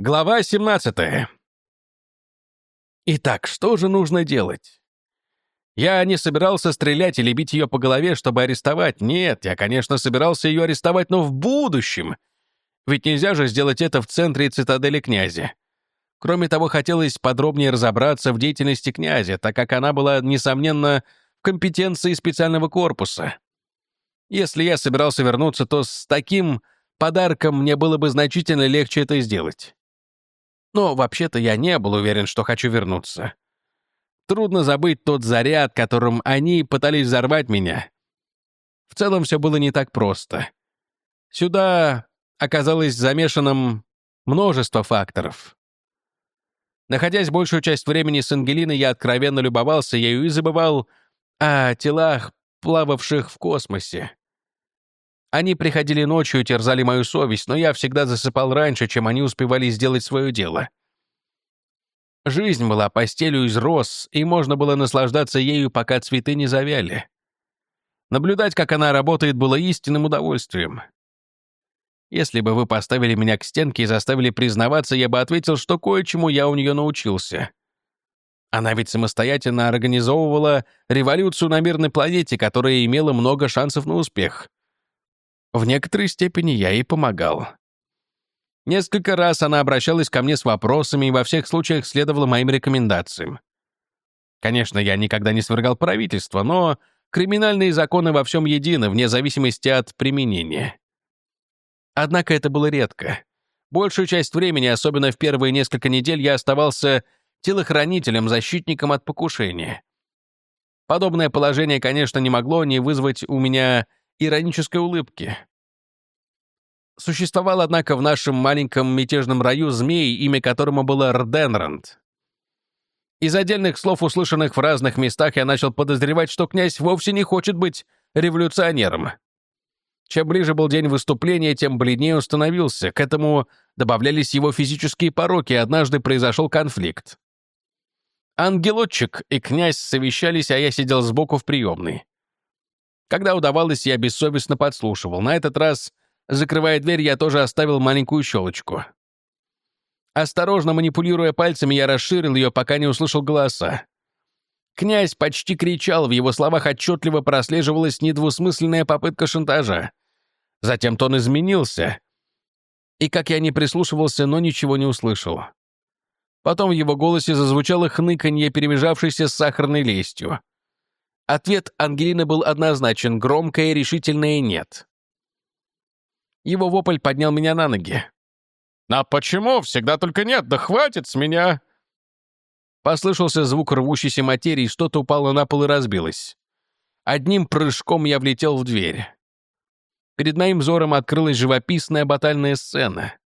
Глава 17. Итак, что же нужно делать? Я не собирался стрелять или бить ее по голове, чтобы арестовать. Нет, я, конечно, собирался ее арестовать, но в будущем. Ведь нельзя же сделать это в центре цитадели князя. Кроме того, хотелось подробнее разобраться в деятельности князя, так как она была, несомненно, в компетенции специального корпуса. Если я собирался вернуться, то с таким подарком мне было бы значительно легче это сделать. Но вообще-то я не был уверен, что хочу вернуться. Трудно забыть тот заряд, которым они пытались взорвать меня. В целом все было не так просто. Сюда оказалось замешанным множество факторов. Находясь большую часть времени с Ангелиной, я откровенно любовался ею и забывал о телах, плававших в космосе. Они приходили ночью и терзали мою совесть, но я всегда засыпал раньше, чем они успевали сделать свое дело. Жизнь была постелью из роз, и можно было наслаждаться ею, пока цветы не завяли. Наблюдать, как она работает, было истинным удовольствием. Если бы вы поставили меня к стенке и заставили признаваться, я бы ответил, что кое-чему я у нее научился. Она ведь самостоятельно организовывала революцию на мирной планете, которая имела много шансов на успех. В некоторой степени я ей помогал. Несколько раз она обращалась ко мне с вопросами и во всех случаях следовала моим рекомендациям. Конечно, я никогда не свергал правительство, но криминальные законы во всем едины, вне зависимости от применения. Однако это было редко. Большую часть времени, особенно в первые несколько недель, я оставался телохранителем, защитником от покушения. Подобное положение, конечно, не могло не вызвать у меня иронической улыбки. Существовал, однако, в нашем маленьком мятежном раю змей, имя которому было Рденранд. Из отдельных слов, услышанных в разных местах, я начал подозревать, что князь вовсе не хочет быть революционером. Чем ближе был день выступления, тем бледнее он становился. К этому добавлялись его физические пороки, и однажды произошел конфликт. Ангелотчик и князь совещались, а я сидел сбоку в приемной. Когда удавалось, я бессовестно подслушивал. На этот раз, закрывая дверь, я тоже оставил маленькую щелочку. Осторожно манипулируя пальцами, я расширил ее, пока не услышал голоса. Князь почти кричал, в его словах отчетливо прослеживалась недвусмысленная попытка шантажа. Затем тон изменился. И как я не прислушивался, но ничего не услышал. Потом в его голосе зазвучало хныканье, перемежавшееся с сахарной лестью. Ответ Ангелины был однозначен, громкое и решительное «нет». Его вопль поднял меня на ноги. «А почему? Всегда только нет, да хватит с меня!» Послышался звук рвущейся материи, что-то упало на пол и разбилось. Одним прыжком я влетел в дверь. Перед моим взором открылась живописная батальная сцена.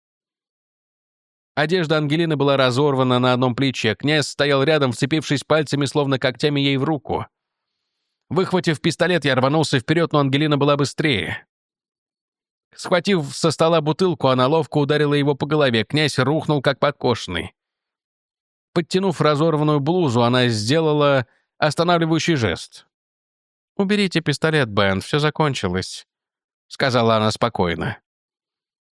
Одежда Ангелины была разорвана на одном плече, князь стоял рядом, вцепившись пальцами, словно когтями ей в руку. Выхватив пистолет, я рванулся вперед, но Ангелина была быстрее. Схватив со стола бутылку, она ловко ударила его по голове. Князь рухнул, как подкошенный. Подтянув разорванную блузу, она сделала останавливающий жест. «Уберите пистолет, Бен, все закончилось», — сказала она спокойно.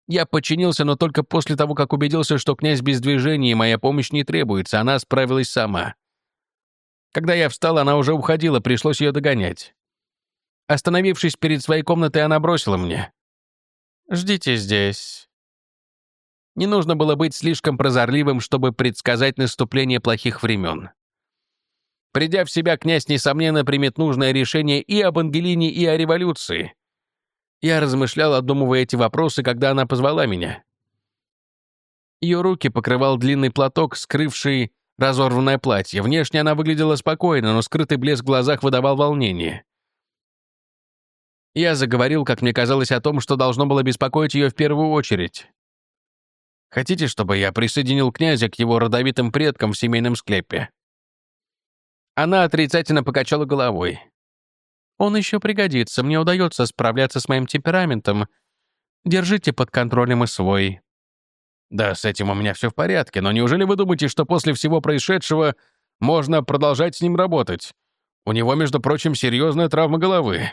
Я подчинился, но только после того, как убедился, что князь без движения и моя помощь не требуется, она справилась сама. Когда я встал, она уже уходила, пришлось ее догонять. Остановившись перед своей комнатой, она бросила мне. «Ждите здесь». Не нужно было быть слишком прозорливым, чтобы предсказать наступление плохих времен. Придя в себя, князь, несомненно, примет нужное решение и об Ангелине, и о революции. Я размышлял, обдумывая эти вопросы, когда она позвала меня. Ее руки покрывал длинный платок, скрывший разорванное платье. Внешне она выглядела спокойно, но скрытый блеск в глазах выдавал волнение. Я заговорил, как мне казалось, о том, что должно было беспокоить ее в первую очередь. Хотите, чтобы я присоединил князя к его родовитым предкам в семейном склепе?» Она отрицательно покачала головой. «Он еще пригодится. Мне удается справляться с моим темпераментом. Держите под контролем и свой. Да, с этим у меня все в порядке, но неужели вы думаете, что после всего происшедшего можно продолжать с ним работать? У него, между прочим, серьезная травма головы.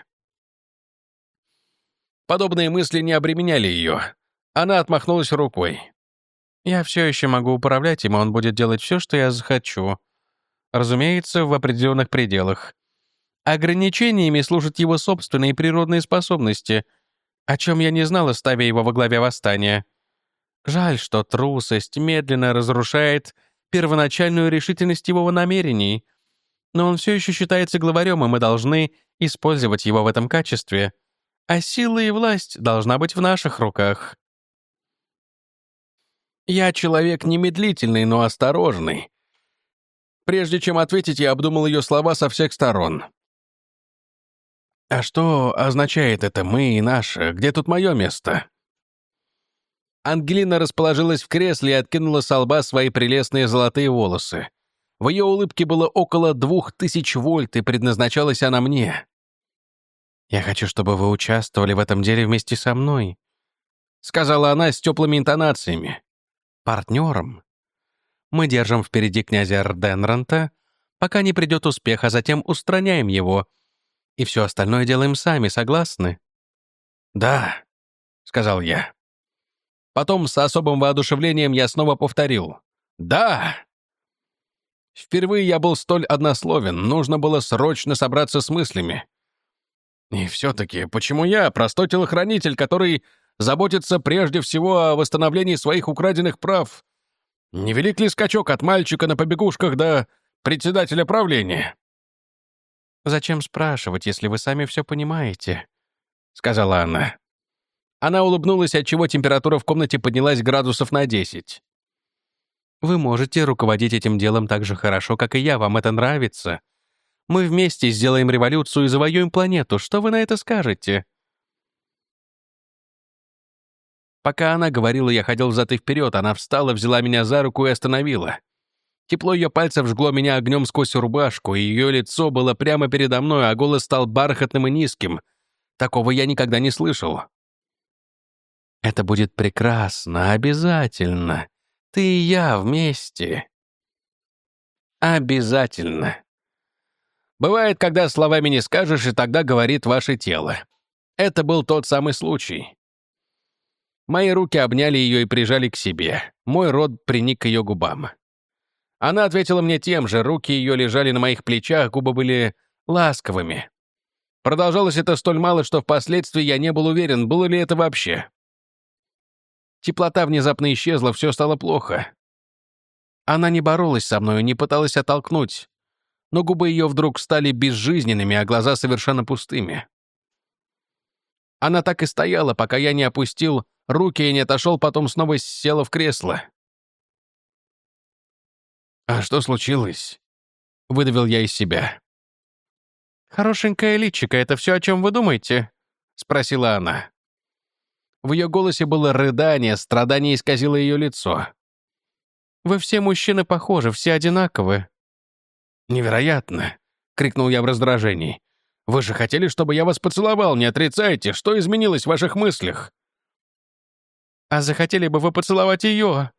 Подобные мысли не обременяли ее. Она отмахнулась рукой. Я все еще могу управлять им, он будет делать все, что я захочу. Разумеется, в определенных пределах. Ограничениями служат его собственные природные способности, о чем я не знала, ставя его во главе восстания. Жаль, что трусость медленно разрушает первоначальную решительность его намерений, но он все еще считается главарем, и мы должны использовать его в этом качестве. А сила и власть должна быть в наших руках. Я человек немедлительный, но осторожный. Прежде чем ответить, я обдумал ее слова со всех сторон. «А что означает это «мы» и «наше»? Где тут мое место?» Ангелина расположилась в кресле и откинула с лба свои прелестные золотые волосы. В ее улыбке было около двух тысяч вольт, и предназначалась она мне. «Я хочу, чтобы вы участвовали в этом деле вместе со мной», — сказала она с теплыми интонациями. «Партнером. Мы держим впереди князя Рденранта, пока не придет успех, а затем устраняем его. И все остальное делаем сами, согласны?» «Да», — сказал я. Потом с особым воодушевлением я снова повторил. «Да!» Впервые я был столь однословен, нужно было срочно собраться с мыслями. И все-таки, почему я, простой телохранитель, который заботится прежде всего о восстановлении своих украденных прав? Невелик ли скачок от мальчика на побегушках до председателя правления? «Зачем спрашивать, если вы сами все понимаете?» — сказала она. Она улыбнулась, отчего температура в комнате поднялась градусов на 10. «Вы можете руководить этим делом так же хорошо, как и я, вам это нравится. Мы вместе сделаем революцию и завоюем планету. Что вы на это скажете?» Пока она говорила, я ходил взад и вперед. Она встала, взяла меня за руку и остановила. Тепло ее пальцев жгло меня огнем сквозь рубашку, и ее лицо было прямо передо мной, а голос стал бархатным и низким. Такого я никогда не слышал. Это будет прекрасно, обязательно. Ты и я вместе. Обязательно. Бывает, когда словами не скажешь, и тогда говорит ваше тело. Это был тот самый случай. Мои руки обняли ее и прижали к себе. Мой рот приник к ее губам. Она ответила мне тем же, руки ее лежали на моих плечах, губы были ласковыми. Продолжалось это столь мало, что впоследствии я не был уверен, было ли это вообще. Теплота внезапно исчезла, все стало плохо. Она не боролась со мной, не пыталась оттолкнуть, но губы ее вдруг стали безжизненными, а глаза совершенно пустыми. Она так и стояла, пока я не опустил руки и не отошел, потом снова села в кресло. «А что случилось?» — выдавил я из себя. «Хорошенькая личико, это все, о чем вы думаете?» — спросила она. В ее голосе было рыдание, страдание исказило ее лицо. «Вы все мужчины похожи, все одинаковы». «Невероятно!» — крикнул я в раздражении. «Вы же хотели, чтобы я вас поцеловал, не отрицайте, что изменилось в ваших мыслях?» «А захотели бы вы поцеловать ее?»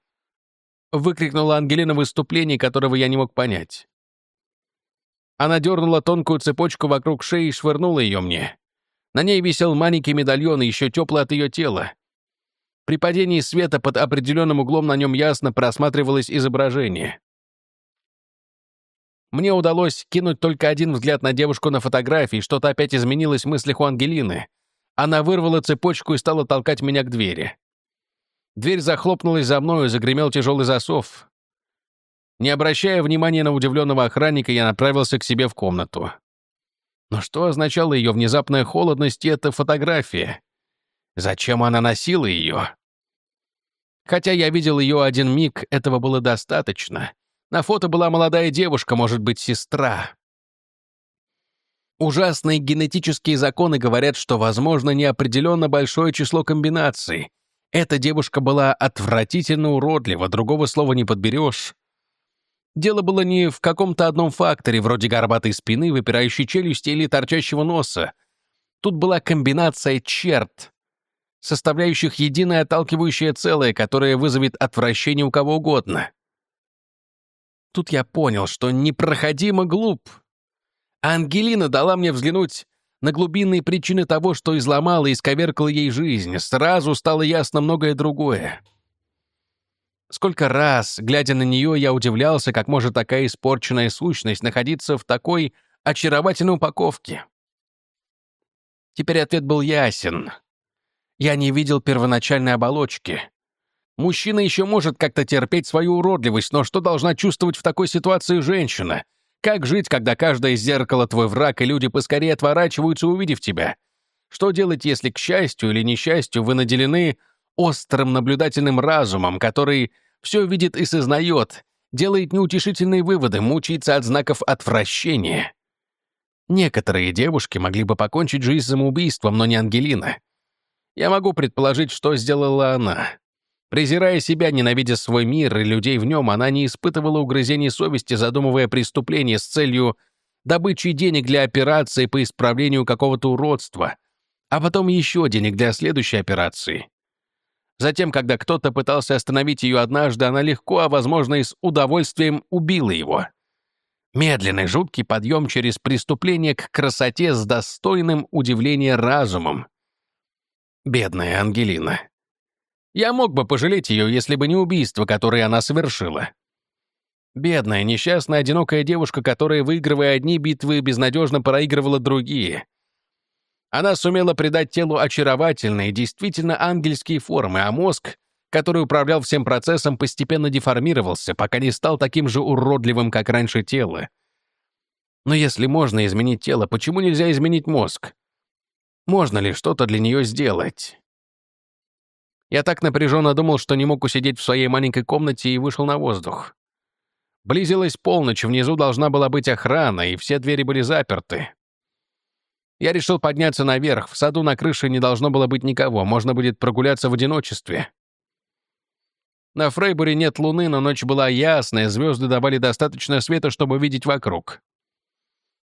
— выкрикнула Ангелина в выступлении, которого я не мог понять. Она дернула тонкую цепочку вокруг шеи и швырнула ее мне. На ней висел маленький медальон, еще теплый от ее тела. При падении света под определенным углом на нем ясно просматривалось изображение. Мне удалось кинуть только один взгляд на девушку на фотографии, что-то опять изменилось в мыслях у Ангелины. Она вырвала цепочку и стала толкать меня к двери. Дверь захлопнулась за мною, загремел тяжелый засов. Не обращая внимания на удивленного охранника, я направился к себе в комнату. Но что означала ее внезапная холодность и эта фотография? Зачем она носила ее? Хотя я видел ее один миг, этого было достаточно. На фото была молодая девушка, может быть, сестра. Ужасные генетические законы говорят, что возможно неопределенно большое число комбинаций. Эта девушка была отвратительно уродлива, другого слова не подберешь. Дело было не в каком-то одном факторе, вроде горбатой спины, выпирающей челюсти или торчащего носа. Тут была комбинация черт, составляющих единое отталкивающее целое, которое вызовет отвращение у кого угодно. Тут я понял, что непроходимо глуп. Ангелина дала мне взглянуть на глубинные причины того, что изломала и исковеркала ей жизнь. Сразу стало ясно многое другое. Сколько раз, глядя на нее, я удивлялся, как может такая испорченная сущность находиться в такой очаровательной упаковке. Теперь ответ был ясен. Я не видел первоначальной оболочки. Мужчина еще может как-то терпеть свою уродливость, но что должна чувствовать в такой ситуации женщина? Как жить, когда каждое зеркало твой враг, и люди поскорее отворачиваются, увидев тебя? Что делать, если, к счастью или несчастью, вы наделены острым наблюдательным разумом, который все видит и сознает, делает неутешительные выводы, мучается от знаков отвращения? Некоторые девушки могли бы покончить жизнь самоубийством, но не Ангелина. Я могу предположить, что сделала она. Презирая себя, ненавидя свой мир и людей в нем, она не испытывала угрызений совести, задумывая преступление с целью добычи денег для операции по исправлению какого-то уродства, а потом еще денег для следующей операции. Затем, когда кто-то пытался остановить ее однажды, она легко, а возможно и с удовольствием убила его. Медленный, жуткий подъем через преступление к красоте с достойным удивления разумом. Бедная Ангелина. Я мог бы пожалеть ее, если бы не убийство, которое она совершила. Бедная, несчастная, одинокая девушка, которая, выигрывая одни битвы, безнадежно проигрывала другие. Она сумела придать телу очаровательные, действительно ангельские формы, а мозг который управлял всем процессом, постепенно деформировался, пока не стал таким же уродливым, как раньше тело. Но если можно изменить тело, почему нельзя изменить мозг? Можно ли что-то для нее сделать? Я так напряженно думал, что не мог усидеть в своей маленькой комнате и вышел на воздух. Близилась полночь, внизу должна была быть охрана, и все двери были заперты. Я решил подняться наверх, в саду на крыше не должно было быть никого, можно будет прогуляться в одиночестве. На Фрейбуре нет луны, но ночь была ясная, звезды давали достаточно света, чтобы видеть вокруг.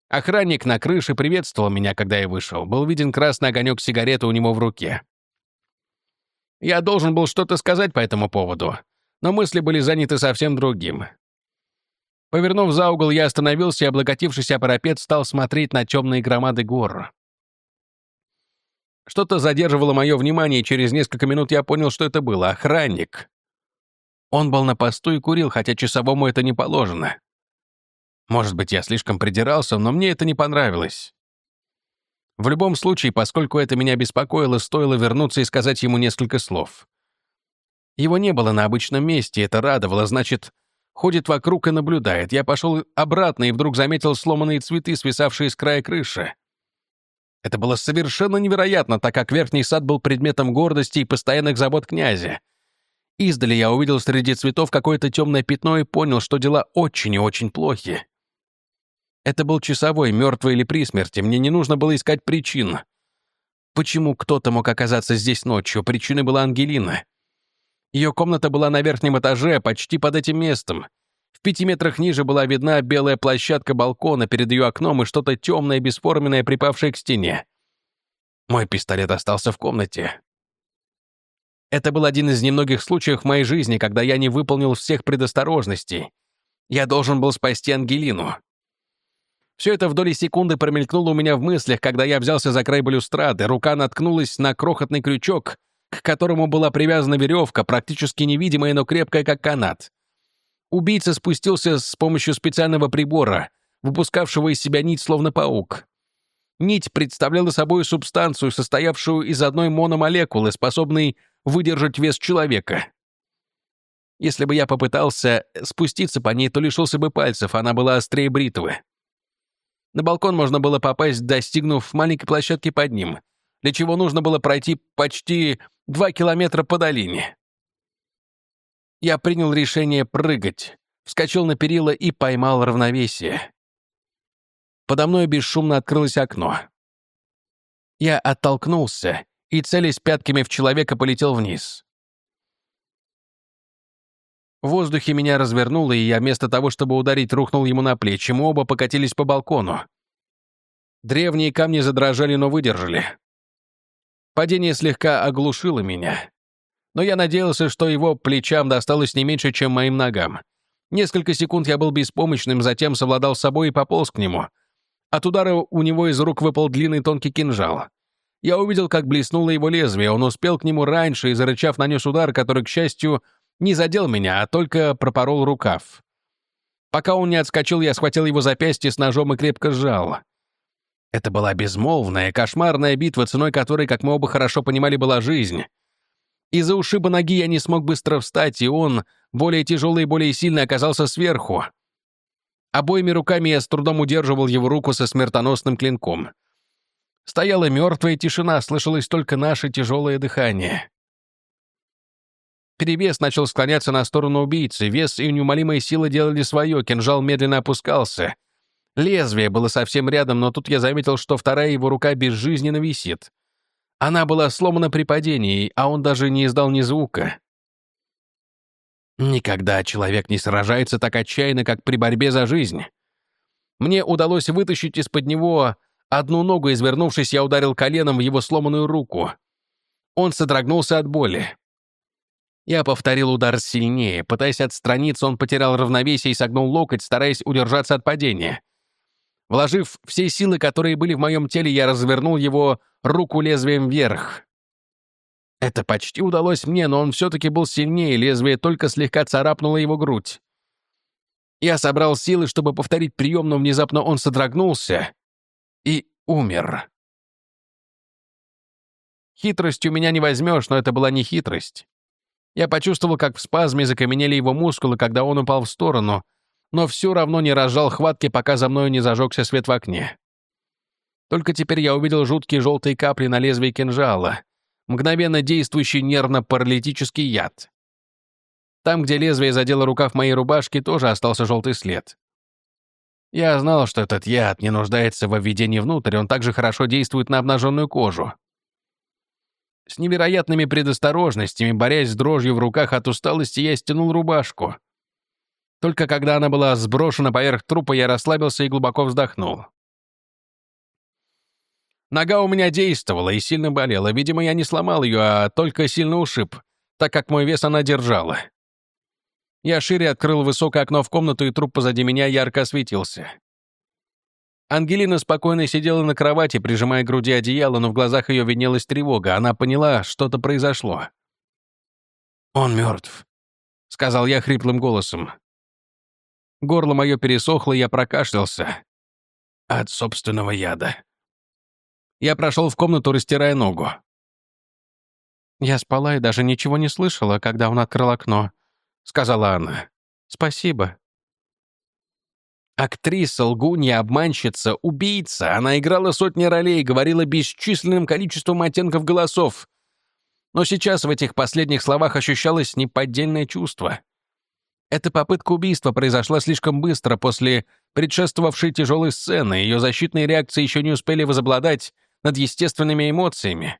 Охранник на крыше приветствовал меня, когда я вышел. Был виден красный огонек сигареты у него в руке. Я должен был что-то сказать по этому поводу, но мысли были заняты совсем другим. Повернув за угол, я остановился и, облокотившись о парапет, стал смотреть на темные громады гор. Что-то задерживало мое внимание, и через несколько минут я понял, что это было. Охранник. Он был на посту и курил, хотя часовому это не положено. Может быть, я слишком придирался, но мне это не понравилось. В любом случае, поскольку это меня беспокоило, стоило вернуться и сказать ему несколько слов. Его не было на обычном месте, это радовало, значит, ходит вокруг и наблюдает. Я пошел обратно и вдруг заметил сломанные цветы, свисавшие с края крыши. Это было совершенно невероятно, так как верхний сад был предметом гордости и постоянных забот князя. Издали я увидел среди цветов какое-то темное пятно и понял, что дела очень и очень плохи. Это был часовой, мертвый или при смерти. Мне не нужно было искать причин. Почему кто-то мог оказаться здесь ночью? Причиной была Ангелина. Ее комната была на верхнем этаже, почти под этим местом. В пяти метрах ниже была видна белая площадка балкона перед ее окном и что-то темное, бесформенное, припавшее к стене. Мой пистолет остался в комнате. Это был один из немногих случаев в моей жизни, когда я не выполнил всех предосторожностей. Я должен был спасти Ангелину. Все это в доли секунды промелькнуло у меня в мыслях, когда я взялся за край балюстрады, рука наткнулась на крохотный крючок, к которому была привязана веревка, практически невидимая, но крепкая, как канат. Убийца спустился с помощью специального прибора, выпускавшего из себя нить, словно паук. Нить представляла собой субстанцию, состоявшую из одной мономолекулы, способной выдержать вес человека. Если бы я попытался спуститься по ней, то лишился бы пальцев, она была острее бритвы. На балкон можно было попасть, достигнув маленькой площадки под ним, для чего нужно было пройти почти два километра по долине. Я принял решение прыгать, вскочил на перила и поймал равновесие. Подо мной бесшумно открылось окно. Я оттолкнулся и, целясь пятками в человека, полетел вниз. В воздухе меня развернуло, и я вместо того, чтобы ударить, рухнул ему на плечи. Мы оба покатились по балкону. Древние камни задрожали, но выдержали. Падение слегка оглушило меня. Но я надеялся, что его плечам досталось не меньше, чем моим ногам. Несколько секунд я был беспомощным, затем совладал с собой и пополз к нему. От удара у него из рук выпал длинный тонкий кинжал. Я увидел, как блеснуло его лезвие. Он успел к нему раньше и, зарычав, нанес удар, который, к счастью, Не задел меня, а только пропорол рукав. Пока он не отскочил, я схватил его запястье с ножом и крепко сжал. Это была безмолвная, кошмарная битва, ценой которой, как мы оба хорошо понимали, была жизнь. Из-за ушиба ноги я не смог быстро встать, и он, более тяжелый и более сильный, оказался сверху. Обоими руками я с трудом удерживал его руку со смертоносным клинком. Стояла мертвая тишина, слышалось только наше тяжелое дыхание. Перевес начал склоняться на сторону убийцы, вес и неумолимая сила делали свое, кинжал медленно опускался. Лезвие было совсем рядом, но тут я заметил, что вторая его рука безжизненно висит. Она была сломана при падении, а он даже не издал ни звука. Никогда человек не сражается так отчаянно, как при борьбе за жизнь. Мне удалось вытащить из-под него одну ногу, извернувшись, я ударил коленом в его сломанную руку. Он содрогнулся от боли. Я повторил удар сильнее. Пытаясь отстраниться, он потерял равновесие и согнул локоть, стараясь удержаться от падения. Вложив все силы, которые были в моем теле, я развернул его руку лезвием вверх. Это почти удалось мне, но он все-таки был сильнее, лезвие только слегка царапнуло его грудь. Я собрал силы, чтобы повторить прием, но внезапно он содрогнулся и умер. Хитрость у меня не возьмешь, но это была не хитрость. Я почувствовал, как в спазме закаменели его мускулы, когда он упал в сторону, но все равно не разжал хватки, пока за мною не зажегся свет в окне. Только теперь я увидел жуткие желтые капли на лезвии кинжала, мгновенно действующий нервно-паралитический яд. Там, где лезвие задело рукав моей рубашки, тоже остался желтый след. Я знал, что этот яд не нуждается во введении внутрь, он также хорошо действует на обнаженную кожу. С невероятными предосторожностями, борясь с дрожью в руках от усталости, я стянул рубашку. Только когда она была сброшена поверх трупа, я расслабился и глубоко вздохнул. Нога у меня действовала и сильно болела. Видимо, я не сломал ее, а только сильно ушиб, так как мой вес она держала. Я шире открыл высокое окно в комнату, и труп позади меня ярко осветился. Ангелина спокойно сидела на кровати, прижимая к груди одеяло, но в глазах ее виднелась тревога. Она поняла, что-то произошло. «Он мертв», — сказал я хриплым голосом. Горло мое пересохло, я прокашлялся. От собственного яда. Я прошел в комнату, растирая ногу. «Я спала и даже ничего не слышала, когда он открыл окно», — сказала она. «Спасибо». Актриса, лгунья, обманщица, убийца. Она играла сотни ролей, говорила бесчисленным количеством оттенков голосов. Но сейчас в этих последних словах ощущалось неподдельное чувство. Эта попытка убийства произошла слишком быстро после предшествовавшей тяжелой сцены, ее защитные реакции еще не успели возобладать над естественными эмоциями.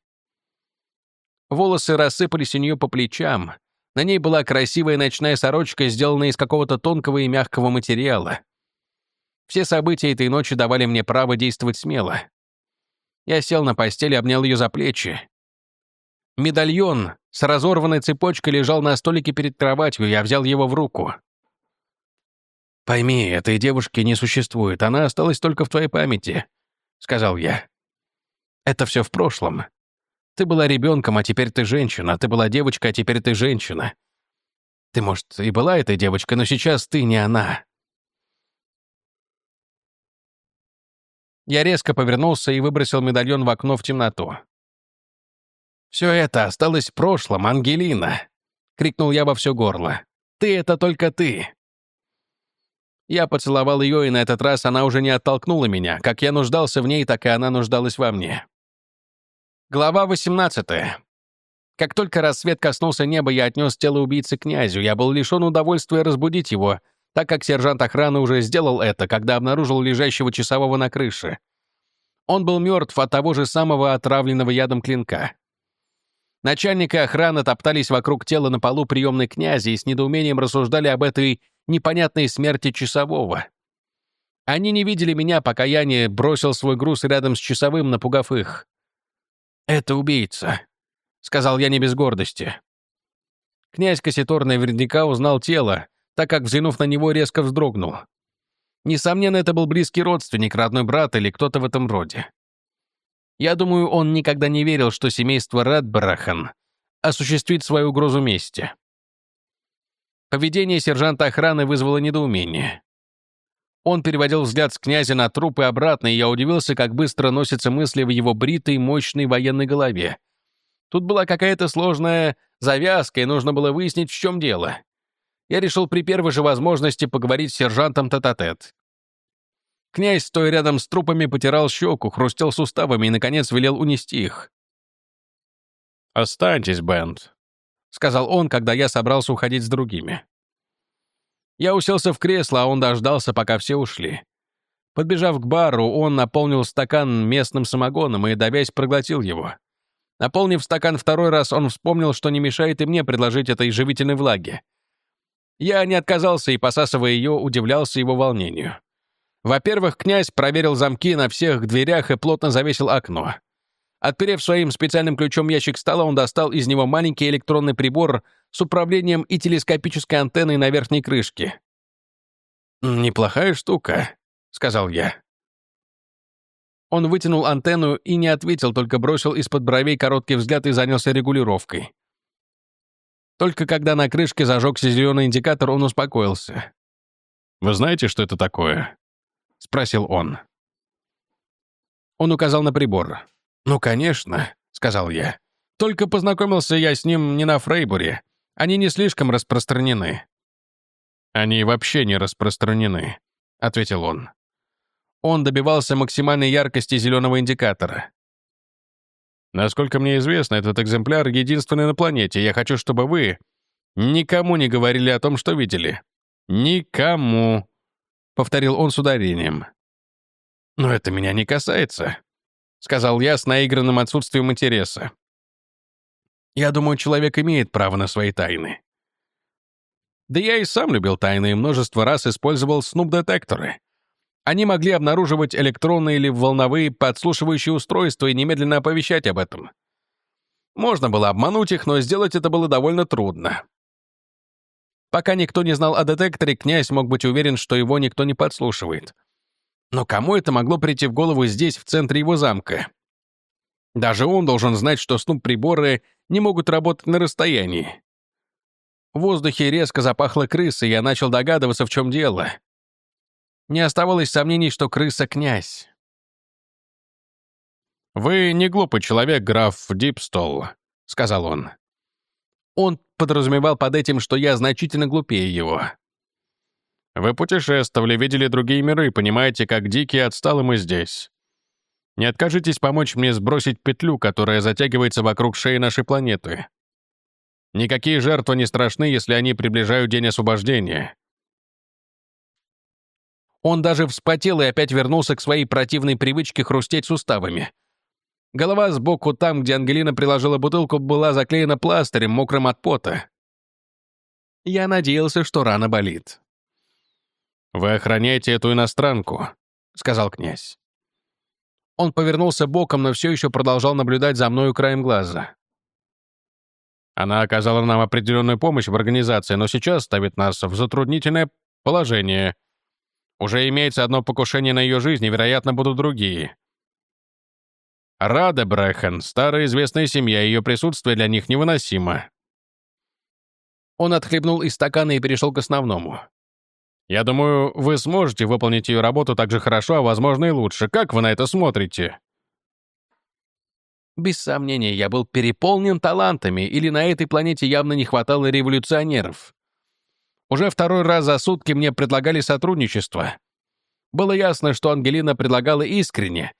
Волосы рассыпались у нее по плечам. На ней была красивая ночная сорочка, сделанная из какого-то тонкого и мягкого материала. Все события этой ночи давали мне право действовать смело. Я сел на постель и обнял ее за плечи. Медальон с разорванной цепочкой лежал на столике перед кроватью, я взял его в руку. «Пойми, этой девушки не существует, она осталась только в твоей памяти», — сказал я. «Это все в прошлом. Ты была ребенком, а теперь ты женщина. Ты была девочка, а теперь ты женщина. Ты, может, и была этой девочкой, но сейчас ты не она. Я резко повернулся и выбросил медальон в окно в темноту. «Все это осталось в прошлом, Ангелина!» — крикнул я во все горло. «Ты — это только ты!» Я поцеловал ее, и на этот раз она уже не оттолкнула меня. Как я нуждался в ней, так и она нуждалась во мне. Глава 18. Как только рассвет коснулся неба, я отнес тело убийцы князю. Я был лишен удовольствия разбудить его, так как сержант охраны уже сделал это, когда обнаружил лежащего часового на крыше. Он был мертв от того же самого отравленного ядом клинка. Начальники охраны топтались вокруг тела на полу приемной князя и с недоумением рассуждали об этой непонятной смерти часового. Они не видели меня, пока я не бросил свой груз рядом с часовым, напугав их. «Это убийца», — сказал я не без гордости. Князь Касситор наверняка узнал тело, так как, взглянув на него, резко вздрогнул. Несомненно, это был близкий родственник, родной брат или кто-то в этом роде. Я думаю, он никогда не верил, что семейство Редбарахан осуществит свою угрозу мести. Поведение сержанта охраны вызвало недоумение. Он переводил взгляд с князя на труп и обратно, и я удивился, как быстро носятся мысли в его бритой, мощной военной голове. Тут была какая-то сложная завязка, и нужно было выяснить, в чем дело. Я решил при первой же возможности поговорить с сержантом тет-а-тет. -тет. Князь, стоя рядом с трупами, потирал щеку, хрустел суставами и, наконец, велел унести их. «Останьтесь, Бенд», — сказал он, когда я собрался уходить с другими. Я уселся в кресло, а он дождался, пока все ушли. Подбежав к бару, он наполнил стакан местным самогоном и, давясь, проглотил его. Наполнив стакан второй раз, он вспомнил, что не мешает и мне предложить этой живительной влаги. Я не отказался и, посасывая ее, удивлялся его волнению. Во-первых, князь проверил замки на всех дверях и плотно завесил окно. Отперев своим специальным ключом ящик стола, он достал из него маленький электронный прибор с управлением и телескопической антенной на верхней крышке. «Неплохая штука», — сказал я. Он вытянул антенну и не ответил, только бросил из-под бровей короткий взгляд и занялся регулировкой. Только когда на крышке зажегся зеленый индикатор, он успокоился. «Вы знаете, что это такое?» — спросил он. Он указал на прибор. «Ну, конечно», — сказал я. «Только познакомился я с ним не на Фрейбуре. Они не слишком распространены». «Они вообще не распространены», — ответил он. Он добивался максимальной яркости зеленого индикатора. «Насколько мне известно, этот экземпляр единственный на планете. Я хочу, чтобы вы никому не говорили о том, что видели. Никому», — повторил он с ударением. «Но это меня не касается», сказал я с наигранным отсутствием интереса. Я думаю, человек имеет право на свои тайны. Да я и сам любил тайны и множество раз использовал снуп-детекторы. Они могли обнаруживать электронные или волновые подслушивающие устройства и немедленно оповещать об этом. Можно было обмануть их, но сделать это было довольно трудно. Пока никто не знал о детекторе, князь мог быть уверен, что его никто не подслушивает. Но кому это могло прийти в голову здесь, в центре его замка? Даже он должен знать, что снуп-приборы не могут работать на расстоянии. В воздухе резко запахло крысой, и я начал догадываться, в чем дело. Не оставалось сомнений, что крыса — князь. «Вы не глупый человек, граф Дипстол», — сказал он. Он подразумевал под этим, что я значительно глупее его. Вы путешествовали, видели другие миры, понимаете, как дикие отсталы мы здесь. Не откажитесь помочь мне сбросить петлю, которая затягивается вокруг шеи нашей планеты. Никакие жертвы не страшны, если они приближают день освобождения. Он даже вспотел и опять вернулся к своей противной привычке хрустеть суставами. Голова сбоку, там, где Ангелина приложила бутылку, была заклеена пластырем, мокрым от пота. Я надеялся, что рана болит. «Вы охраняете эту иностранку», — сказал князь. Он повернулся боком, но все еще продолжал наблюдать за мною краем глаза. Она оказала нам определенную помощь в организации, но сейчас ставит нас в затруднительное положение. Уже имеется одно покушение на ее жизнь, и, вероятно, будут другие. Рада Брехен, старая известная семья, ее присутствие для них невыносимо. Он отхлебнул из стакана и перешел к основному. Я думаю, вы сможете выполнить ее работу так же хорошо, а возможно и лучше. Как вы на это смотрите?» Без сомнения, я был переполнен талантами, или на этой планете явно не хватало революционеров. Уже второй раз за сутки мне предлагали сотрудничество. Было ясно, что Ангелина предлагала искренне,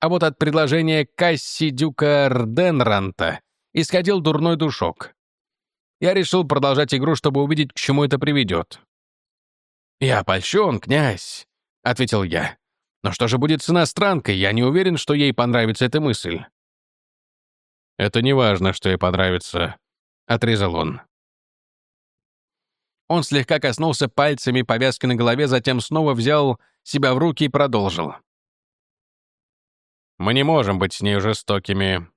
а вот от предложения Касси Дюка Рденранта исходил дурной душок. Я решил продолжать игру, чтобы увидеть, к чему это приведет. «Я польщен, князь», — ответил я. «Но что же будет с иностранкой? Я не уверен, что ей понравится эта мысль». «Это не важно, что ей понравится», — отрезал он. Он слегка коснулся пальцами повязки на голове, затем снова взял себя в руки и продолжил. «Мы не можем быть с ней жестокими».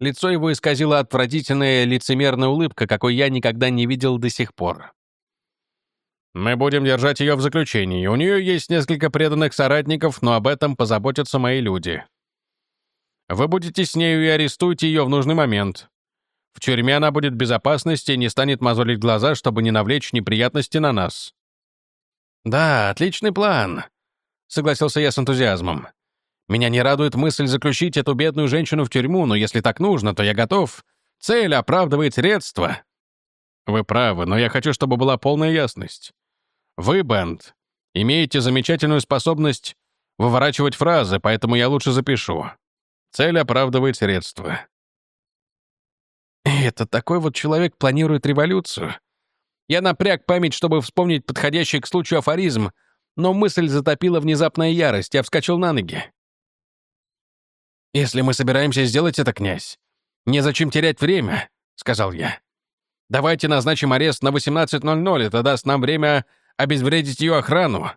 Лицо его исказило отвратительная лицемерная улыбка, какой я никогда не видел до сих пор. Мы будем держать ее в заключении. У нее есть несколько преданных соратников, но об этом позаботятся мои люди. Вы будете с нею и арестуете ее в нужный момент. В тюрьме она будет в безопасности и не станет мозолить глаза, чтобы не навлечь неприятности на нас». «Да, отличный план», — согласился я с энтузиазмом. «Меня не радует мысль заключить эту бедную женщину в тюрьму, но если так нужно, то я готов. Цель оправдывает средства». «Вы правы, но я хочу, чтобы была полная ясность. Вы, Бенд, имеете замечательную способность выворачивать фразы, поэтому я лучше запишу. Цель оправдывает средства». «Это такой вот человек планирует революцию?» Я напряг память, чтобы вспомнить подходящий к случаю афоризм, но мысль затопила внезапная ярость, я вскочил на ноги. «Если мы собираемся сделать это, князь, незачем терять время», — сказал я. «Давайте назначим арест на 18.00, это даст нам время обезвредить ее охрану.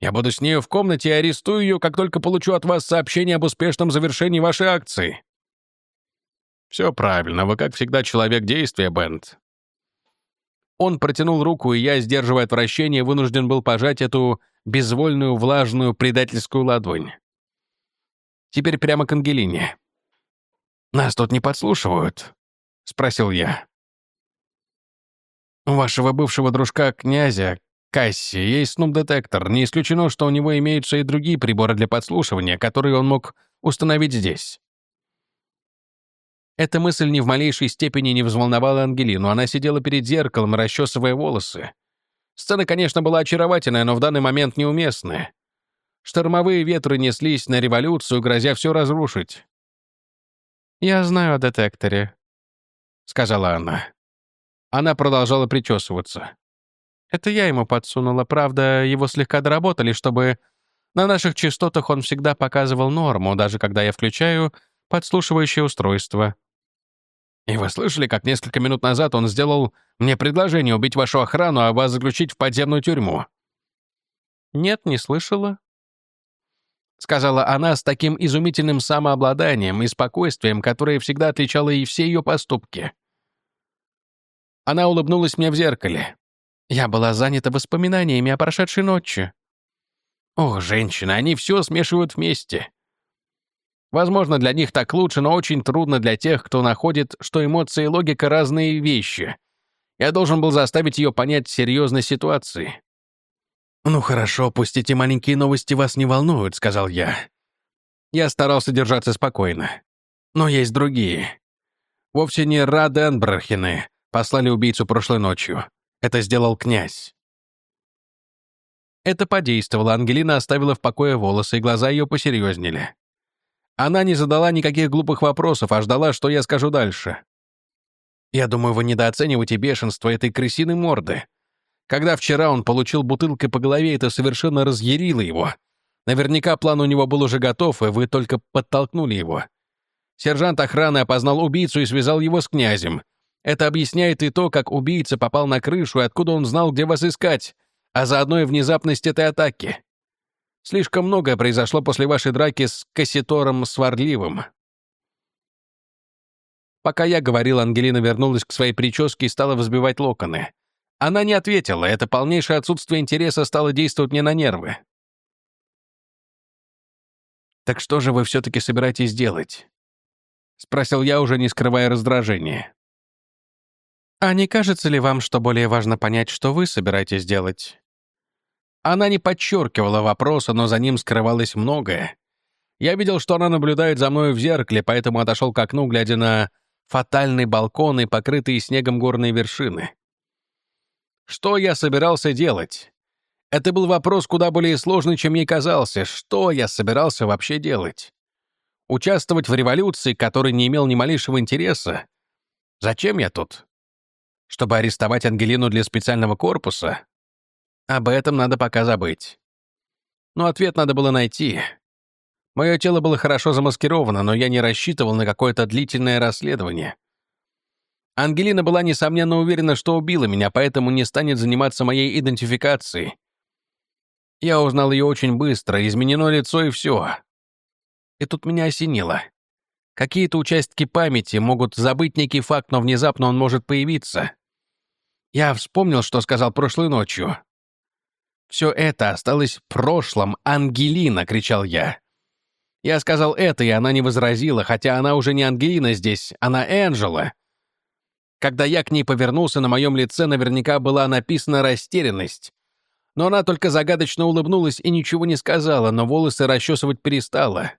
Я буду с нею в комнате и арестую ее, как только получу от вас сообщение об успешном завершении вашей акции». «Все правильно, вы, как всегда, человек действия, Бент. Он протянул руку, и я, сдерживая отвращение, вынужден был пожать эту безвольную, влажную, предательскую ладонь. Теперь прямо к Ангелине. «Нас тут не подслушивают?» — спросил я. «У вашего бывшего дружка, князя, Касси, есть снуп-детектор. Не исключено, что у него имеются и другие приборы для подслушивания, которые он мог установить здесь. Эта мысль ни в малейшей степени не взволновала Ангелину. Она сидела перед зеркалом, расчесывая волосы. Сцена, конечно, была очаровательная, но в данный момент неуместная. Штормовые ветры неслись на революцию, грозя все разрушить. «Я знаю о детекторе», — сказала она. Она продолжала причесываться. «Это я ему подсунула. Правда, его слегка доработали, чтобы на наших частотах он всегда показывал норму, даже когда я включаю подслушивающее устройство. И вы слышали, как несколько минут назад он сделал мне предложение убить вашу охрану, а вас заключить в подземную тюрьму?» «Нет, не слышала», — сказала она с таким изумительным самообладанием и спокойствием, которое всегда отличало и все ее поступки. Она улыбнулась мне в зеркале. Я была занята воспоминаниями о прошедшей ночи. Ох, женщины, они все смешивают вместе. Возможно, для них так лучше, но очень трудно для тех, кто находит, что эмоции и логика — разные вещи. Я должен был заставить ее понять серьезность ситуации. «Ну хорошо, пусть эти маленькие новости вас не волнуют», — сказал я. Я старался держаться спокойно. Но есть другие. Вовсе не Раденбрахины послали убийцу прошлой ночью. Это сделал князь. Это подействовало, Ангелина оставила в покое волосы, и глаза ее посерьезнели. Она не задала никаких глупых вопросов, а ждала, что я скажу дальше. Я думаю, вы недооцениваете бешенство этой крысиной морды. Когда вчера он получил бутылкой по голове, это совершенно разъярило его. Наверняка план у него был уже готов, и вы только подтолкнули его. Сержант охраны опознал убийцу и связал его с князем. Это объясняет и то, как убийца попал на крышу и откуда он знал, где вас искать, а заодно и внезапность этой атаки. Слишком многое произошло после вашей драки с Касситором Сварливым. Пока я говорил, Ангелина вернулась к своей прическе и стала взбивать локоны. Она не ответила, это полнейшее отсутствие интереса стало действовать мне на нервы. «Так что же вы все-таки собираетесь делать?» — спросил я, уже не скрывая раздражения. «А не кажется ли вам, что более важно понять, что вы собираетесь делать?» Она не подчеркивала вопроса, но за ним скрывалось многое. Я видел, что она наблюдает за мной в зеркале, поэтому отошел к окну, глядя на фатальный балкон и покрытые снегом горные вершины. Что я собирался делать? Это был вопрос куда более сложный, чем ей казался. Что я собирался вообще делать? Участвовать в революции, которой не имел ни малейшего интереса? Зачем я тут? Чтобы арестовать Ангелину для специального корпуса? Об этом надо пока забыть. Но ответ надо было найти. Мое тело было хорошо замаскировано, но я не рассчитывал на какое-то длительное расследование. Ангелина была, несомненно, уверена, что убила меня, поэтому не станет заниматься моей идентификацией. Я узнал ее очень быстро, изменено лицо и все. И тут меня осенило. Какие-то участки памяти могут забыть некий факт, но внезапно он может появиться. Я вспомнил, что сказал прошлой ночью. «Все это осталось в прошлом, Ангелина!» — кричал я. Я сказал это, и она не возразила, хотя она уже не Ангелина здесь, она Энджела. Когда я к ней повернулся, на моем лице наверняка была написана растерянность. Но она только загадочно улыбнулась и ничего не сказала, но волосы расчесывать перестала.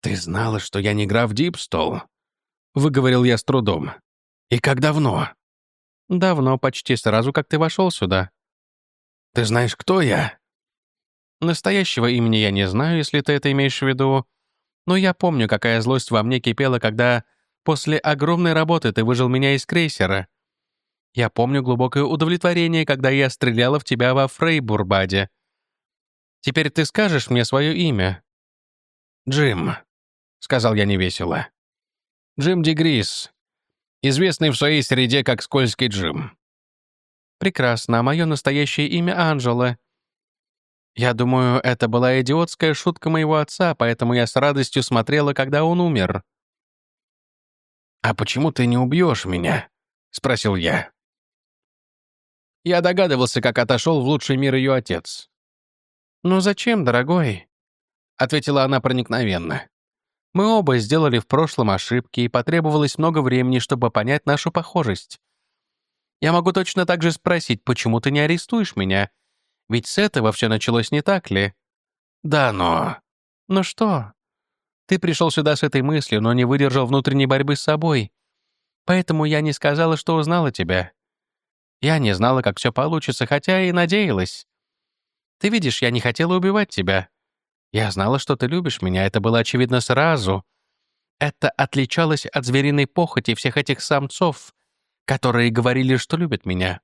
«Ты знала, что я не граф Дипстол?» — выговорил я с трудом. «И как давно?» «Давно, почти сразу, как ты вошел сюда». «Ты знаешь, кто я?» «Настоящего имени я не знаю, если ты это имеешь в виду, но я помню, какая злость во мне кипела, когда после огромной работы ты выжил меня из крейсера. Я помню глубокое удовлетворение, когда я стреляла в тебя во Фрейбурбаде. Теперь ты скажешь мне свое имя?» «Джим», — сказал я невесело. «Джим Дегрис, известный в своей среде как Скользкий Джим». «Прекрасно, мое настоящее имя Анжела. Я думаю, это была идиотская шутка моего отца, поэтому я с радостью смотрела, когда он умер». «А почему ты не убьешь меня?» — спросил я. Я догадывался, как отошел в лучший мир ее отец. «Ну зачем, дорогой?» — ответила она проникновенно. «Мы оба сделали в прошлом ошибки, и потребовалось много времени, чтобы понять нашу похожесть. Я могу точно так же спросить, почему ты не арестуешь меня? Ведь с этого все началось, не так ли?» «Да, но...» «Ну что?» Ты пришел сюда с этой мыслью, но не выдержал внутренней борьбы с собой. Поэтому я не сказала, что узнала тебя. Я не знала, как все получится, хотя и надеялась. Ты видишь, я не хотела убивать тебя. Я знала, что ты любишь меня, это было очевидно сразу. Это отличалось от звериной похоти всех этих самцов, которые говорили, что любят меня.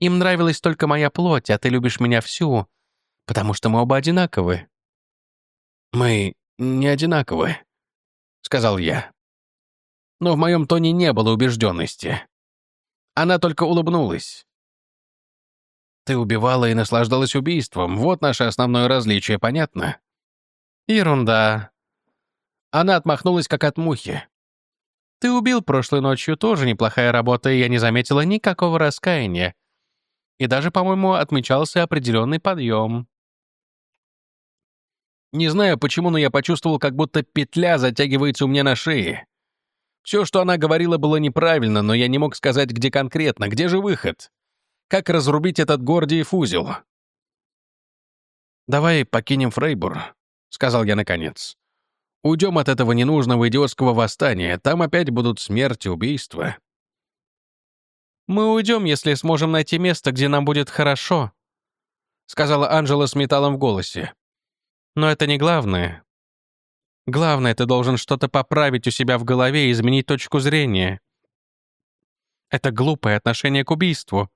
Им нравилась только моя плоть, а ты любишь меня всю, потому что мы оба одинаковы. Мы не одинаковы», — сказал я. Но в моем тоне не было убежденности. Она только улыбнулась. «Ты убивала и наслаждалась убийством. Вот наше основное различие, понятно?» «Ерунда». Она отмахнулась, как от мухи. «Ты убил прошлой ночью, тоже неплохая работа, и я не заметила никакого раскаяния. И даже, по-моему, отмечался определенный подъем». Не знаю почему, но я почувствовал, как будто петля затягивается у меня на шее. Все, что она говорила, было неправильно, но я не мог сказать, где конкретно, где же выход. Как разрубить этот Гордиев узел? «Давай покинем Фрейбур», — сказал я наконец. «Уйдем от этого ненужного идиотского восстания. Там опять будут смерти, убийства». «Мы уйдем, если сможем найти место, где нам будет хорошо», — сказала Анжела с металлом в голосе. Но это не главное. Главное, ты должен что-то поправить у себя в голове и изменить точку зрения. Это глупое отношение к убийству.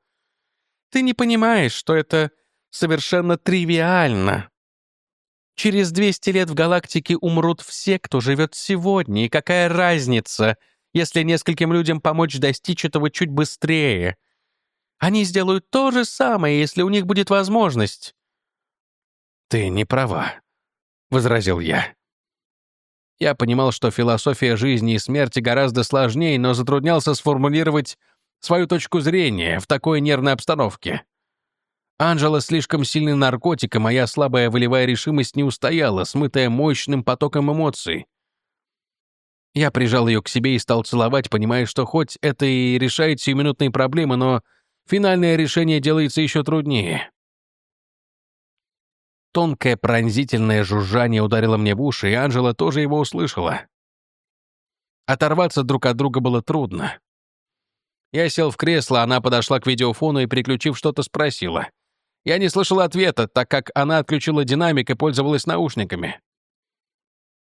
Ты не понимаешь, что это совершенно тривиально. Через 200 лет в галактике умрут все, кто живет сегодня, и какая разница, если нескольким людям помочь достичь этого чуть быстрее? Они сделают то же самое, если у них будет возможность. Ты не права возразил я. Я понимал, что философия жизни и смерти гораздо сложнее, но затруднялся сформулировать свою точку зрения в такой нервной обстановке. Анжела слишком сильный наркотик, и моя слабая волевая решимость не устояла, смытая мощным потоком эмоций. Я прижал ее к себе и стал целовать, понимая, что хоть это и решает сиюминутные проблемы, но финальное решение делается еще труднее. Тонкое пронзительное жужжание ударило мне в уши, и Анжела тоже его услышала. Оторваться друг от друга было трудно. Я сел в кресло, она подошла к видеофону и, переключив что-то, спросила. Я не слышал ответа, так как она отключила динамик и пользовалась наушниками.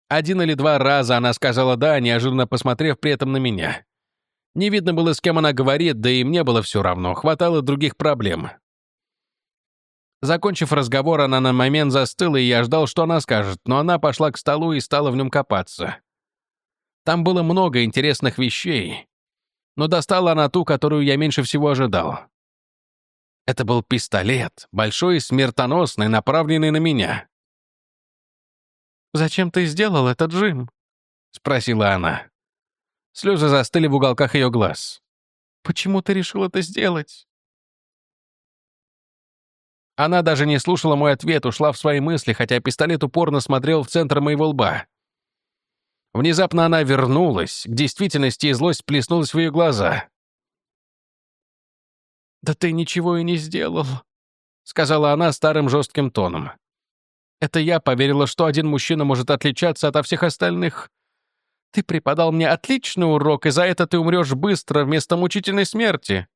Один или два раза она сказала «да», неожиданно посмотрев при этом на меня. Не видно было, с кем она говорит, да и мне было все равно, хватало других проблем. Закончив разговор, она на момент застыла, и я ждал, что она скажет, но она пошла к столу и стала в нем копаться. Там было много интересных вещей, но достала она ту, которую я меньше всего ожидал. Это был пистолет, большой и смертоносный, направленный на меня. «Зачем ты сделал это, Джим?» — спросила она. Слезы застыли в уголках ее глаз. «Почему ты решил это сделать?» Она даже не слушала мой ответ, ушла в свои мысли, хотя пистолет упорно смотрел в центр моего лба. Внезапно она вернулась к действительности, и злость плеснулась в ее глаза. «Да ты ничего и не сделал», — сказала она старым жестким тоном. «Это я поверила, что один мужчина может отличаться ото всех остальных. Ты преподал мне отличный урок, и за это ты умрешь быстро вместо мучительной смерти».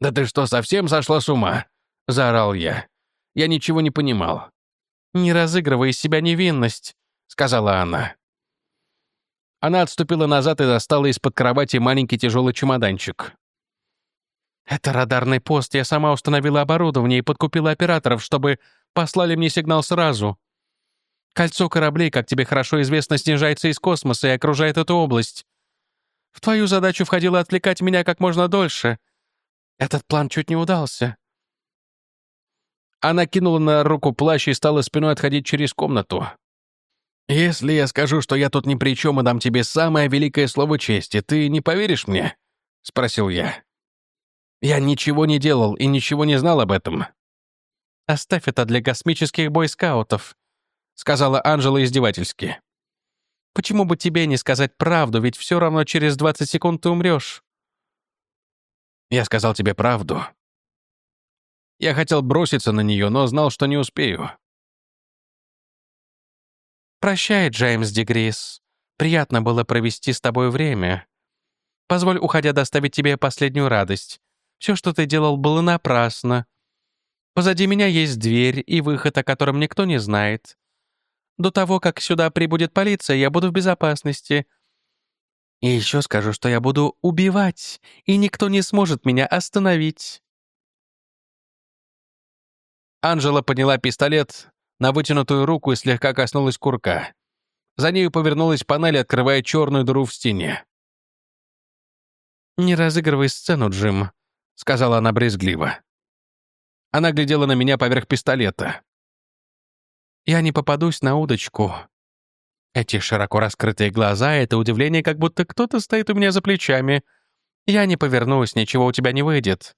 «Да ты что, совсем сошла с ума?» — заорал я. Я ничего не понимал. «Не разыгрывай из себя невинность», — сказала она. Она отступила назад и достала из-под кровати маленький тяжелый чемоданчик. «Это радарный пост. Я сама установила оборудование и подкупила операторов, чтобы послали мне сигнал сразу. Кольцо кораблей, как тебе хорошо известно, снижается из космоса и окружает эту область. В твою задачу входило отвлекать меня как можно дольше. Этот план чуть не удался». Она кинула на руку плащ и стала спиной отходить через комнату. «Если я скажу, что я тут ни при чем и дам тебе самое великое слово чести, ты не поверишь мне?» — спросил я. «Я ничего не делал и ничего не знал об этом». «Оставь это для космических бойскаутов», — сказала Анжела издевательски. «Почему бы тебе не сказать правду, ведь все равно через 20 секунд ты умрешь?» «Я сказал тебе правду». Я хотел броситься на нее, но знал, что не успею. «Прощай, Джеймс Дегрис. Приятно было провести с тобой время. Позволь, уходя, доставить тебе последнюю радость. Все, что ты делал, было напрасно. Позади меня есть дверь и выход, о котором никто не знает. До того, как сюда прибудет полиция, я буду в безопасности. И еще скажу, что я буду убивать, и никто не сможет меня остановить». Анжела подняла пистолет, на вытянутую руку и слегка коснулась курка. За нею повернулась панель, открывая черную дыру в стене. «Не разыгрывай сцену, Джим», — сказала она брезгливо. Она глядела на меня поверх пистолета. «Я не попадусь на удочку. Эти широко раскрытые глаза — это удивление, как будто кто-то стоит у меня за плечами. Я не повернусь, ничего у тебя не выйдет».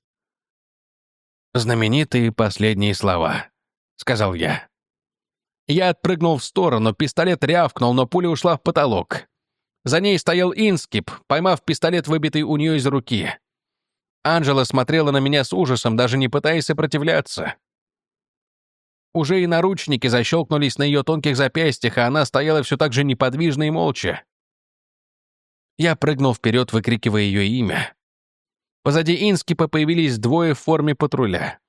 «Знаменитые последние слова», — сказал я. Я отпрыгнул в сторону, пистолет рявкнул, но пуля ушла в потолок. За ней стоял Инскип, поймав пистолет, выбитый у нее из руки. Анжела смотрела на меня с ужасом, даже не пытаясь сопротивляться. Уже и наручники защелкнулись на ее тонких запястьях, а она стояла все так же неподвижно и молча. Я прыгнул вперед, выкрикивая ее имя. Позади Инскипа появились двое в форме патруля.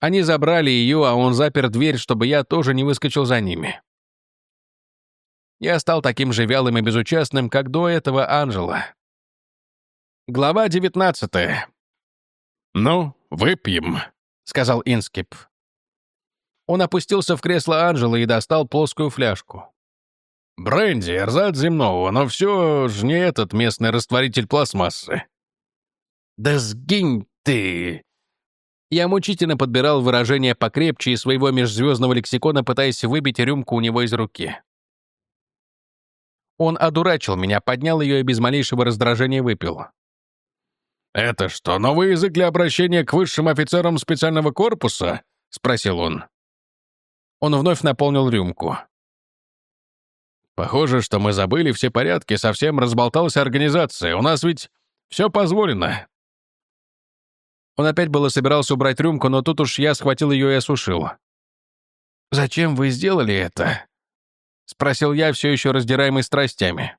Они забрали ее, а он запер дверь, чтобы я тоже не выскочил за ними. Я стал таким же вялым и безучастным, как до этого Анжела. Глава 19 «Ну, выпьем», — сказал Инскип. Он опустился в кресло Анжелы и достал плоскую фляжку. «Бренди, эрзат земного, но все же не этот местный растворитель пластмассы». «Да сгинь ты!» Я мучительно подбирал выражения покрепче из своего межзвездного лексикона, пытаясь выбить рюмку у него из руки. Он одурачил меня, поднял ее и без малейшего раздражения выпил. «Это что, новый язык для обращения к высшим офицерам специального корпуса?» — спросил он. Он вновь наполнил рюмку. «Похоже, что мы забыли все порядки, совсем разболталась организация. У нас ведь все позволено. Он опять было собирался убрать рюмку, но тут уж я схватил ее и осушил. «Зачем вы сделали это?» — спросил я, все еще раздираемый страстями.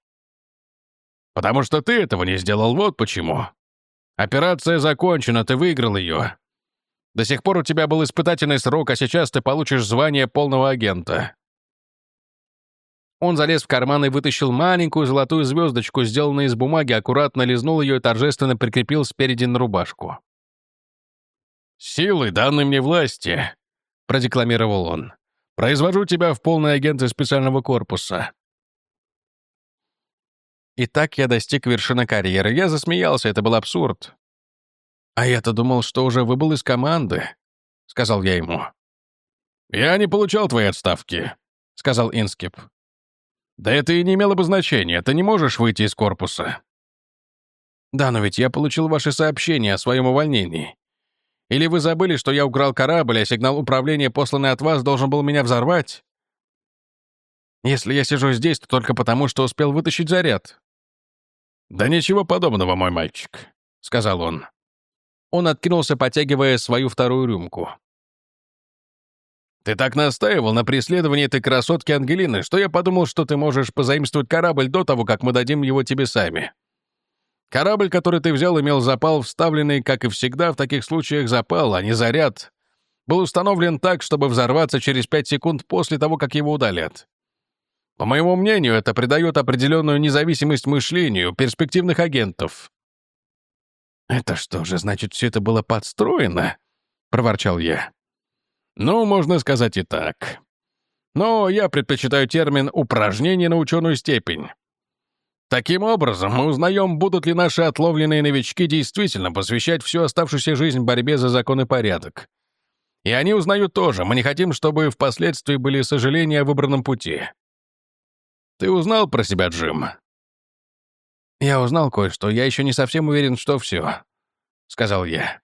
«Потому что ты этого не сделал, вот почему. Операция закончена, ты выиграл ее. До сих пор у тебя был испытательный срок, а сейчас ты получишь звание полного агента». Он залез в карман и вытащил маленькую золотую звездочку, сделанную из бумаги, аккуратно лизнул ее и торжественно прикрепил спереди на рубашку. «Силой, данной мне власти», — продекламировал он, «произвожу тебя в полный агенты специального корпуса». И так я достиг вершины карьеры. Я засмеялся, это был абсурд. «А я-то думал, что уже выбыл из команды», — сказал я ему. «Я не получал твоей отставки», — сказал Инскип. «Да это и не имело бы значения, ты не можешь выйти из корпуса». «Да, но ведь я получил ваши сообщения о своем увольнении. Или вы забыли, что я украл корабль, а сигнал управления, посланный от вас, должен был меня взорвать?» Если я сижу здесь, то только потому, что успел вытащить заряд». «Да ничего подобного, мой мальчик», — сказал он. Он откинулся, потягивая свою вторую рюмку. «Ты так настаивал на преследовании этой красотки Ангелины, что я подумал, что ты можешь позаимствовать корабль до того, как мы дадим его тебе сами. Корабль, который ты взял, имел запал, вставленный, как и всегда в таких случаях, запал, а не заряд. Был установлен так, чтобы взорваться через пять секунд после того, как его удалят. По моему мнению, это придает определенную независимость мышлению перспективных агентов». «Это что же, значит, все это было подстроено?» — проворчал я. Ну, можно сказать и так. Но я предпочитаю термин «упражнение на ученую степень». Таким образом, мы узнаем, будут ли наши отловленные новички действительно посвящать всю оставшуюся жизнь борьбе за закон и порядок. И они узнают тоже, мы не хотим, чтобы впоследствии были сожаления о выбранном пути. Ты узнал про себя, Джим? Я узнал кое-что, я еще не совсем уверен, что все, — сказал я.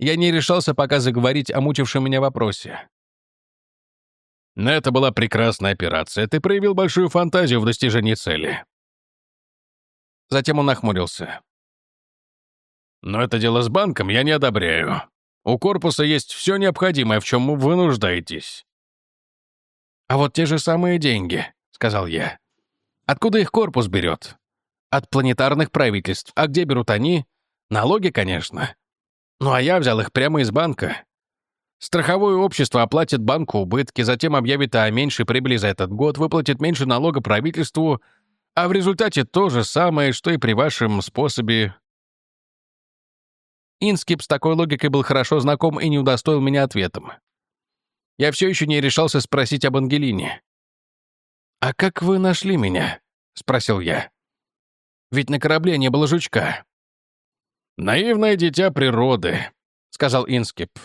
Я не решался пока заговорить о мучившем меня вопросе. Но это была прекрасная операция. Ты проявил большую фантазию в достижении цели. Затем он нахмурился. Но это дело с банком я не одобряю. У корпуса есть все необходимое, в чем вы нуждаетесь. А вот те же самые деньги, сказал я. Откуда их корпус берет? От планетарных правительств. А где берут они? Налоги, конечно. Ну а я взял их прямо из банка. Страховое общество оплатит банку убытки, затем объявит о меньшей прибыли за этот год, выплатит меньше налога правительству, а в результате то же самое, что и при вашем способе. Инскип с такой логикой был хорошо знаком и не удостоил меня ответом. Я все еще не решался спросить об Ангелине. «А как вы нашли меня?» — спросил я. «Ведь на корабле не было жучка». «Наивное дитя природы», — сказал Инскип.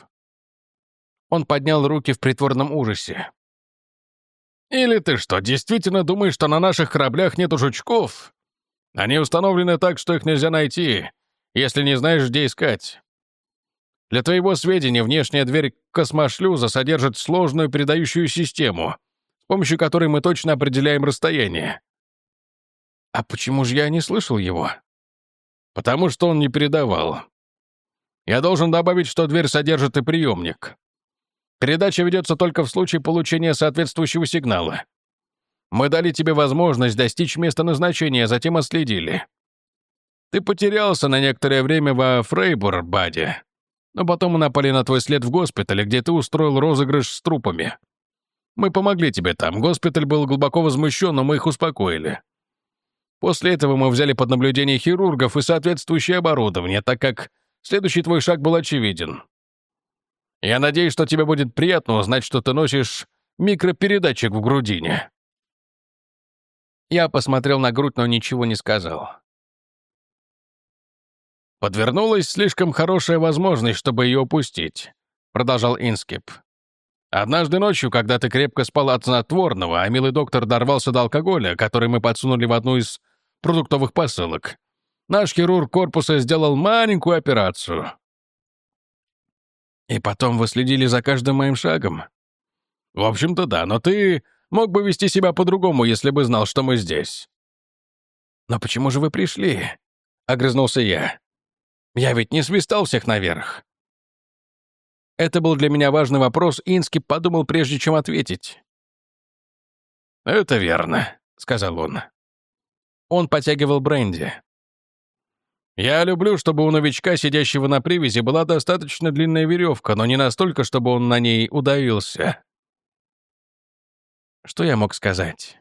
Он поднял руки в притворном ужасе. «Или ты что, действительно думаешь, что на наших кораблях нету жучков? Они установлены так, что их нельзя найти, если не знаешь, где искать. Для твоего сведения, внешняя дверь космошлюза содержит сложную передающую систему, с помощью которой мы точно определяем расстояние. А почему же я не слышал его? потому что он не передавал. Я должен добавить, что дверь содержит и приемник. Передача ведется только в случае получения соответствующего сигнала. Мы дали тебе возможность достичь места назначения, а затем отследили. Ты потерялся на некоторое время во Фрейбур-баде, но потом мы напали на твой след в госпитале, где ты устроил розыгрыш с трупами. Мы помогли тебе там. Госпиталь был глубоко возмущен, но мы их успокоили. После этого мы взяли под наблюдение хирургов и соответствующее оборудование, так как следующий твой шаг был очевиден. Я надеюсь, что тебе будет приятно узнать, что ты носишь микропередатчик в грудине». Я посмотрел на грудь, но ничего не сказал. «Подвернулась слишком хорошая возможность, чтобы ее упустить», — продолжал Инскип. «Однажды ночью, когда ты крепко спал от снотворного, а милый доктор дорвался до алкоголя, который мы подсунули в одну из продуктовых посылок. Наш хирург корпуса сделал маленькую операцию. И потом вы следили за каждым моим шагом? В общем-то, да, но ты мог бы вести себя по-другому, если бы знал, что мы здесь. Но почему же вы пришли? Огрызнулся я. Я ведь не свистал всех наверх. Это был для меня важный вопрос, и Ински подумал, прежде чем ответить. «Это верно», — сказал он. Он потягивал бренди. «Я люблю, чтобы у новичка, сидящего на привязи, была достаточно длинная веревка, но не настолько, чтобы он на ней удавился». Что я мог сказать?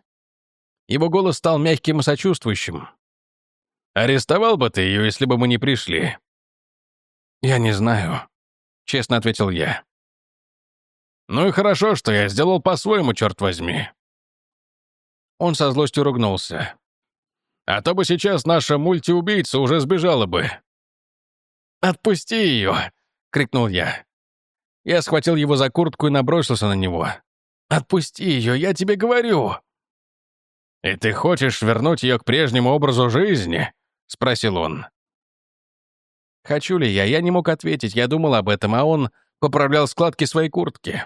Его голос стал мягким и сочувствующим. «Арестовал бы ты ее, если бы мы не пришли?» «Я не знаю», — честно ответил я. «Ну и хорошо, что я сделал по-своему, черт возьми». Он со злостью ругнулся. А то бы сейчас наша мультиубийца уже сбежала бы». «Отпусти ее!» — крикнул я. Я схватил его за куртку и набросился на него. «Отпусти ее, я тебе говорю!» «И ты хочешь вернуть ее к прежнему образу жизни?» — спросил он. Хочу ли я? Я не мог ответить, я думал об этом, а он поправлял складки своей куртки.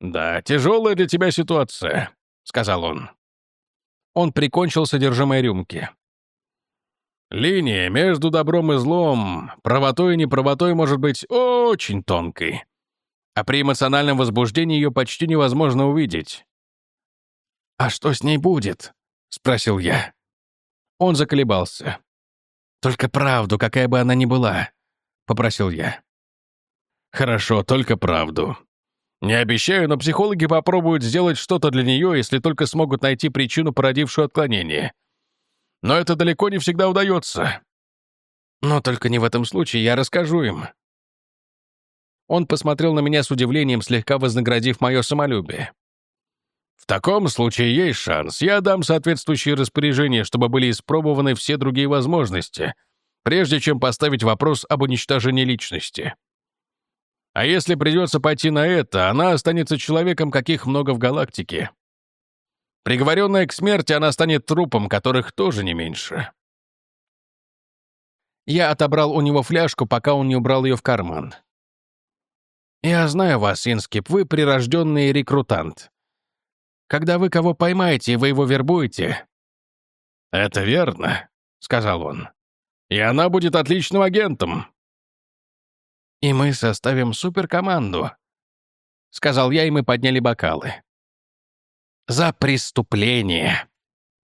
«Да, тяжелая для тебя ситуация», сказал он. Он прикончил содержимое рюмки. Линия между добром и злом, правотой и неправотой может быть очень тонкой. А при эмоциональном возбуждении ее почти невозможно увидеть. «А что с ней будет?» — спросил я. Он заколебался. «Только правду, какая бы она ни была», — попросил я. «Хорошо, только правду. Не обещаю, но психологи попробуют сделать что-то для нее, если только смогут найти причину, породившую отклонение. Но это далеко не всегда удается. Но только не в этом случае, я расскажу им». Он посмотрел на меня с удивлением, слегка вознаградив мое самолюбие. В таком случае есть шанс. Я дам соответствующие распоряжения, чтобы были испробованы все другие возможности, прежде чем поставить вопрос об уничтожении личности. А если придется пойти на это, она останется человеком, каких много в галактике. Приговоренная к смерти, она станет трупом, которых тоже не меньше. Я отобрал у него фляжку, пока он не убрал ее в карман. «Я знаю вас, Инскип, вы прирожденный рекрутант. Когда вы кого поймаете, вы его вербуете». «Это верно», — сказал он. «И она будет отличным агентом и мы составим суперкоманду», — сказал я, и мы подняли бокалы. «За преступление!»